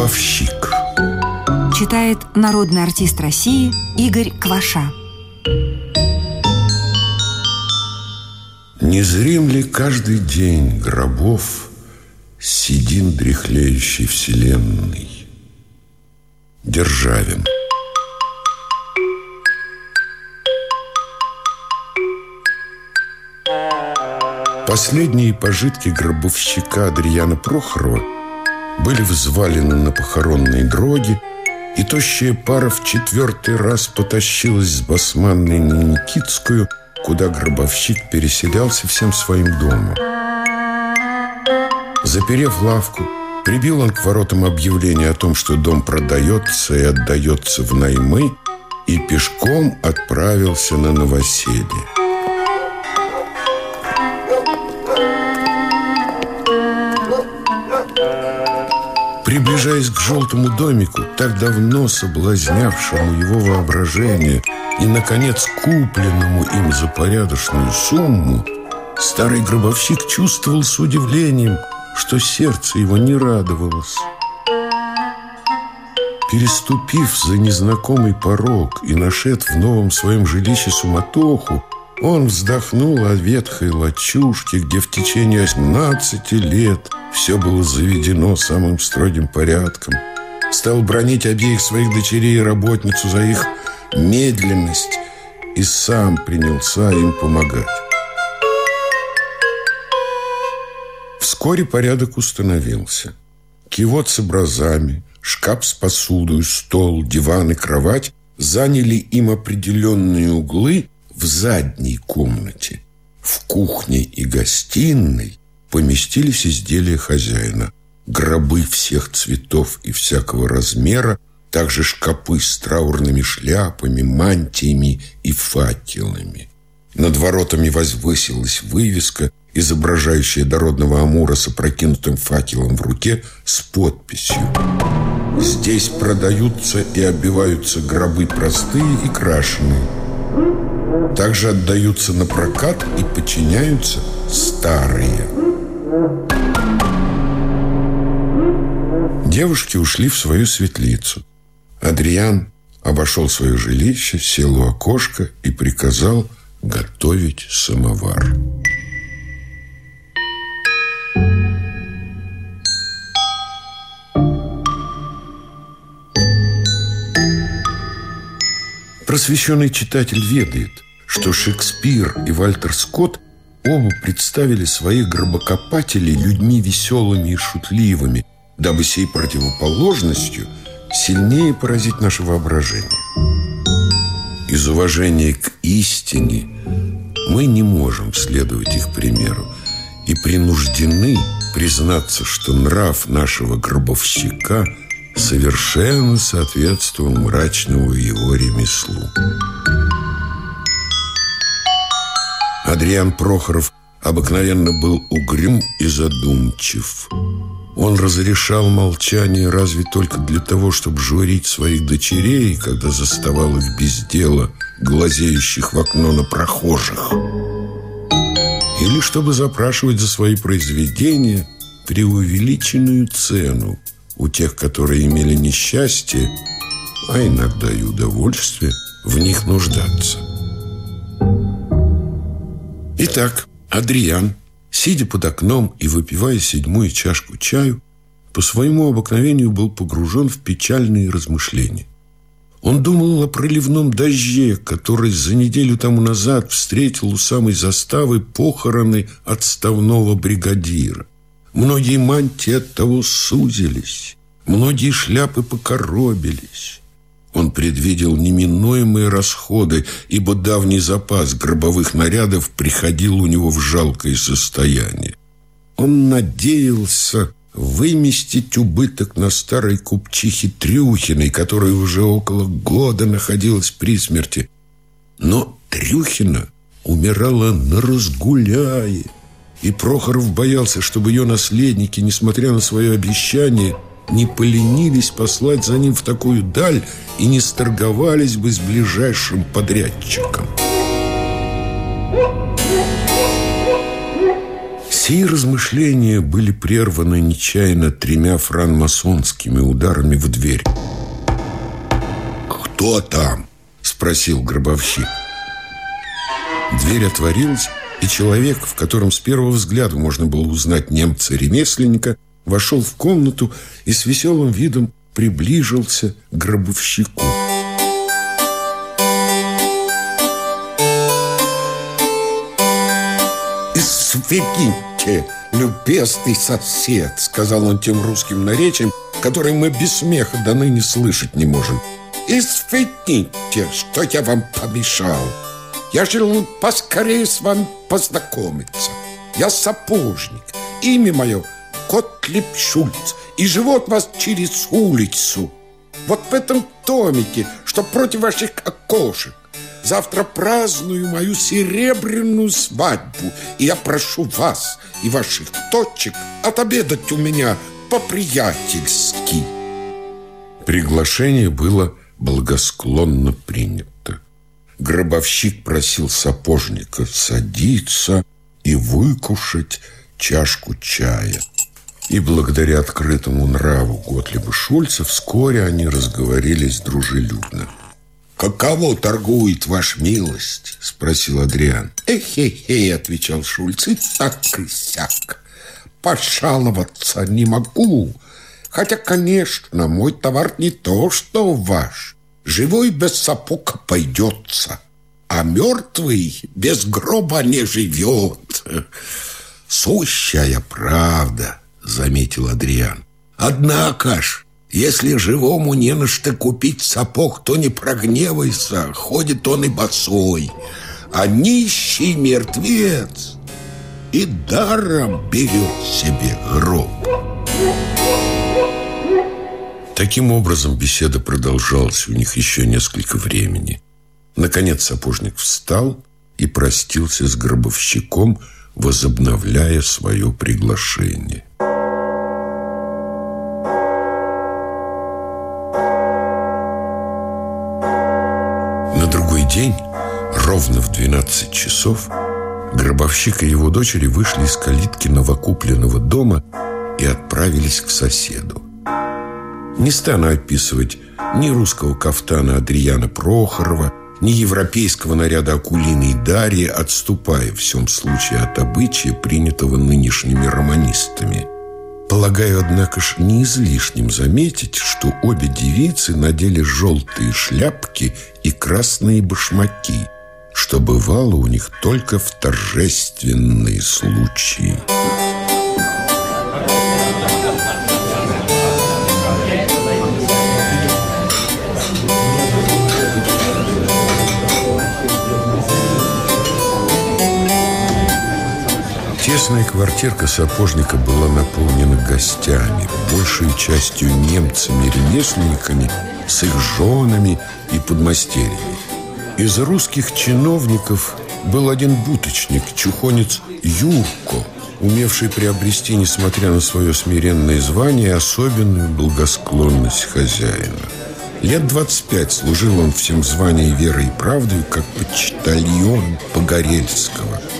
Гробовщик Читает народный артист России Игорь Кваша. Незрим ли каждый день гробов Седин дряхлеющей вселенной? Державин Последние пожитки гробовщика Адриана Прохорова были взвалены на похоронные дроги, и тощая пара в четвертый раз потащилась с Басманной на Никитскую, куда гробовщик переселялся всем своим домом. Заперев лавку, прибил он к воротам объявление о том, что дом продается и отдается в наймы, и пешком отправился на новоселье. Приближаясь к желтому домику, так давно соблазнявшему его воображение и, наконец, купленному им за порядочную сумму, старый гробовщик чувствовал с удивлением, что сердце его не радовалось. Переступив за незнакомый порог и нашед в новом своем жилище суматоху, он вздохнул о ветхой лачушке, где в течение 18 лет все было заведено самым строгим порядком. Стал бронить обеих своих дочерей и работницу за их медленность и сам принялся им помогать. Вскоре порядок установился. Кивот с образами, шкаф с посудой, стол, диван и кровать заняли им определенные углы – в задней комнате, в кухне и гостиной поместились изделия хозяина. Гробы всех цветов и всякого размера, также шкапы с траурными шляпами, мантиями и факелами. Над воротами возвысилась вывеска, изображающая дородного Амура с опрокинутым факелом в руке с подписью «Здесь продаются и обиваются гробы простые и крашеные, также отдаются на прокат и подчиняются старые. Девушки ушли в свою светлицу. Адриан обошел свое жилище, сел у окошка и приказал готовить самовар. Просвещенный читатель ведает, что Шекспир и Вальтер Скотт оба представили своих гробокопателей людьми веселыми и шутливыми, дабы сей противоположностью сильнее поразить наше воображение. Из уважения к истине мы не можем следовать их примеру и принуждены признаться, что нрав нашего гробовщика – совершенно соответствовал мрачному его ремеслу. Адриан Прохоров обыкновенно был угрюм и задумчив. Он разрешал молчание разве только для того, чтобы журить своих дочерей, когда заставал их без дела, глазеющих в окно на прохожих. Или чтобы запрашивать за свои произведения преувеличенную цену, у тех, которые имели несчастье, а иногда и удовольствие, в них нуждаться. Итак, Адриан, сидя под окном и выпивая седьмую чашку чаю, по своему обыкновению был погружен в печальные размышления. Он думал о проливном дожде, который за неделю тому назад встретил у самой заставы похороны отставного бригадира. Многие мантии от того сузились, многие шляпы покоробились. Он предвидел неминуемые расходы, ибо давний запас гробовых нарядов приходил у него в жалкое состояние. Он надеялся выместить убыток на старой купчихе Трюхиной, которая уже около года находилась при смерти. Но Трюхина умирала на разгуляе. И Прохоров боялся, чтобы ее наследники, несмотря на свое обещание, не поленились послать за ним в такую даль и не сторговались бы с ближайшим подрядчиком. Сии размышления были прерваны нечаянно тремя франмасонскими ударами в дверь. «Кто там?» – спросил гробовщик. Дверь отворилась, и человек, в котором с первого взгляда можно было узнать немца-ремесленника, вошел в комнату и с веселым видом приближился к гробовщику. «Извините, любезный сосед», — сказал он тем русским наречием, который мы без смеха до ныне слышать не можем. «Извините, что я вам помешал. Я желал поскорее с вами познакомиться. Я сапожник. Имя мое Котлип Шульц. И живот вас через улицу. Вот в этом томике, что против ваших окошек. Завтра праздную мою серебряную свадьбу, и я прошу вас и ваших точек отобедать у меня по-приятельски. Приглашение было благосклонно принято. Гробовщик просил сапожника садиться и выкушать чашку чая. И благодаря открытому нраву Готлиба Шульца вскоре они разговорились дружелюбно. «Каково торгует ваша милость?» – спросил Адриан. «Эхе-хе», – отвечал Шульц, – «и так и сяк. Пожаловаться не могу, хотя, конечно, мой товар не то, что ваш. Живой без сапог пойдется, а мертвый без гроба не живет». «Сущая правда», – заметил Адриан. «Однако ж, если живому не на что купить сапог, то не прогневайся, ходит он и босой. А нищий мертвец и даром берет себе гроб. Таким образом, беседа продолжалась у них еще несколько времени. Наконец сапожник встал и простился с гробовщиком, возобновляя свое приглашение. День, ровно в 12 часов, гробовщик и его дочери вышли из калитки новокупленного дома и отправились к соседу. Не стану описывать ни русского кафтана Адриана Прохорова, ни европейского наряда Акулины и Дарьи, отступая в всем случае от обычая, принятого нынешними романистами – Полагаю, однако ж, не излишним заметить, что обе девицы надели желтые шляпки и красные башмаки, что бывало у них только в торжественные случаи. Тесная квартирка сапожника была наполнена гостями, большей частью немцами-ремесленниками с их женами и подмастерьями. Из русских чиновников был один буточник, чухонец Юрко, умевший приобрести, несмотря на свое смиренное звание, особенную благосклонность хозяина. Лет 25 служил он всем званием верой и правдой, как почтальон Погорельского –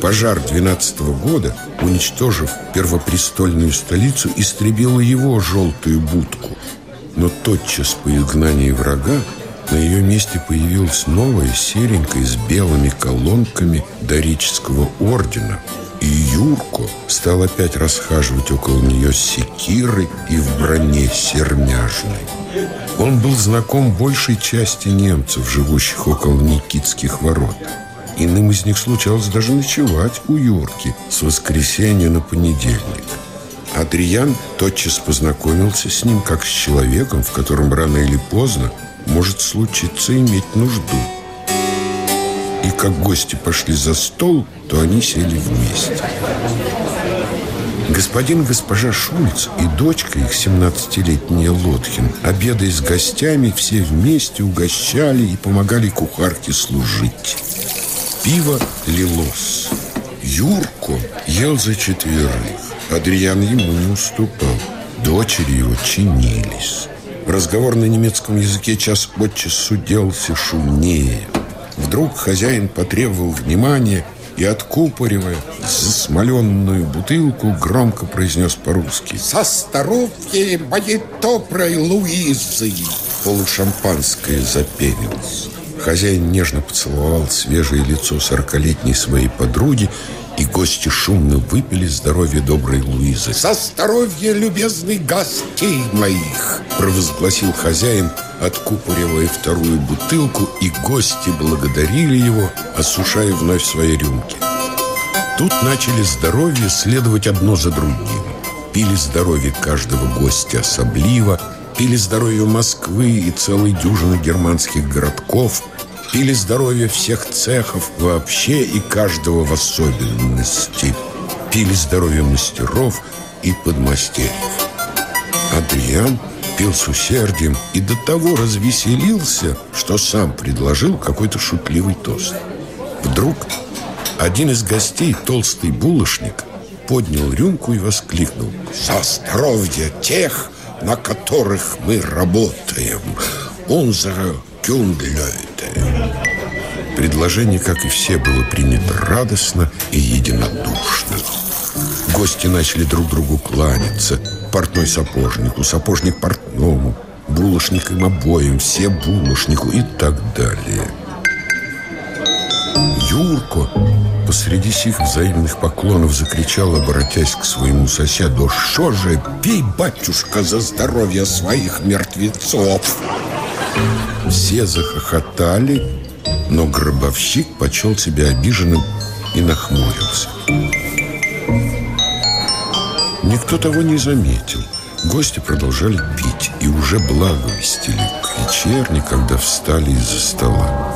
Пожар 12 -го года, уничтожив первопрестольную столицу, истребила его желтую будку. Но тотчас по изгнании врага на ее месте появилась новая серенькая с белыми колонками дорического ордена. И Юрко стал опять расхаживать около нее с секирой и в броне сермяжной. Он был знаком большей части немцев, живущих около Никитских ворот. Иным из них случалось даже ночевать у Юрки с воскресенья на понедельник. Адриан тотчас познакомился с ним как с человеком, в котором рано или поздно может случиться иметь нужду. И как гости пошли за стол, то они сели вместе. Господин и госпожа Шульц и дочка их, 17-летняя Лотхин, обедая с гостями, все вместе угощали и помогали кухарке служить. Пиво лилось. Юрко ел за четверых. Адриан ему не уступал. Дочери его чинились. Разговор на немецком языке час от часу делался шумнее. Вдруг хозяин потребовал внимания и, откупоривая засмоленную бутылку, громко произнес по-русски «За здоровье моей доброй Луизы!» Полушампанское запенилось. Хозяин нежно поцеловал свежее лицо сорокалетней своей подруги, и гости шумно выпили здоровье доброй Луизы. «За здоровье любезных гостей моих!» провозгласил хозяин, откупоривая вторую бутылку, и гости благодарили его, осушая вновь свои рюмки. Тут начали здоровье следовать одно за другим. Пили здоровье каждого гостя особливо, пили здоровье Москвы и целой дюжины германских городков, пили здоровье всех цехов вообще и каждого в особенности, пили здоровье мастеров и подмастерьев. Адриан пил с усердием и до того развеселился, что сам предложил какой-то шутливый тост. Вдруг один из гостей, толстый булочник, поднял рюмку и воскликнул «За здоровье тех, на которых мы работаем! Unsere Kündleute!» Предложение, как и все, было принято радостно и единодушно. Гости начали друг другу кланяться. Портной сапожнику, сапожник портному, булочник им обоим, все булочнику и так далее. Юрко посреди сих взаимных поклонов закричал, обратясь к своему соседу «Что же, пей, батюшка, за здоровье своих мертвецов!» Все захохотали, но гробовщик почел себя обиженным и нахмурился. Никто того не заметил. Гости продолжали пить и уже благовестили к вечерне, когда встали из-за стола.